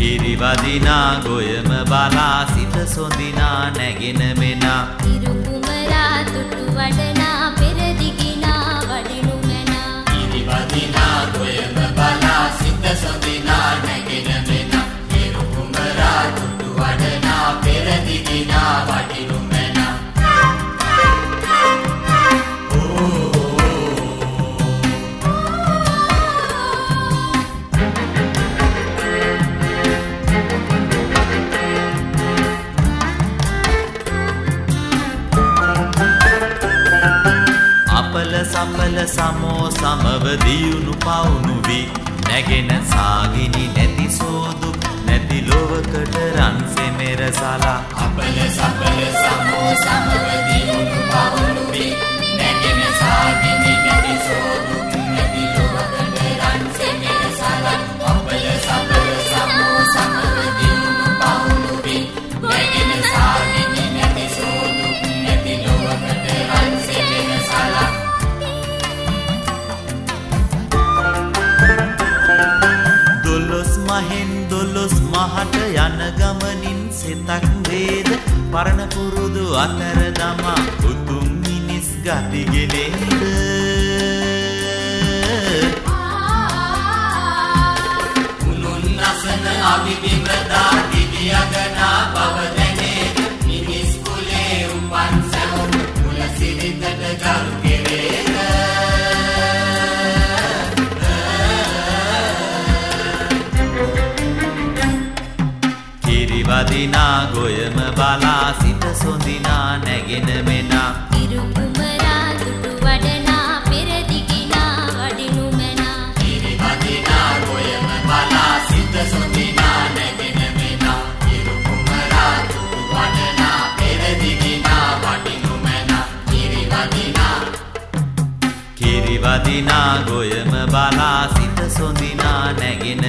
කිරිවදිනා ගොයම බලා සිත සොඳිනා නැගෙන මෙනා. අපල සපල සමෝ සමව දියුණු පවුණු වී නැගෙන සාගිනි නැති සෝදු නැති ලොවකට රන් සෙමෙර සලා. අපල සපල සමෝ සමවදියුණු පවුණු වී නැගෙන සාගිනි දොළොස් මහෙන් දොළොස් මහට යන ගමනින් සෙතක් වේද? පරණ පුරුදු අතර දමා උතුම් මිනිස් ගතිගෙනෙහිද උනුන් අසන අවිවිමදා දිවියගනා බව දැනේද මිනිස් කුලේ උපන් සැවුම් මුල සිරිතට ගරු කෙරේද කිරිවදිනා ගොයම බලා සිත සොඳිනා නැගෙන මෙනා. ඉරුකුමරා තුටු වඩනා පෙරදිගිනා වඩිනු මැනා. ඉරිවදිනා ගොයම බලා සිත සොඳිනා නැගෙන මෙනා. ඉරුකුමරා තුටු වඩනා පෙරදිගිනා වඩිනු මැනා. ඉරිවදිනා. කිරිවදිනා ගොයම බලා සිත සොඳිනා නැගෙන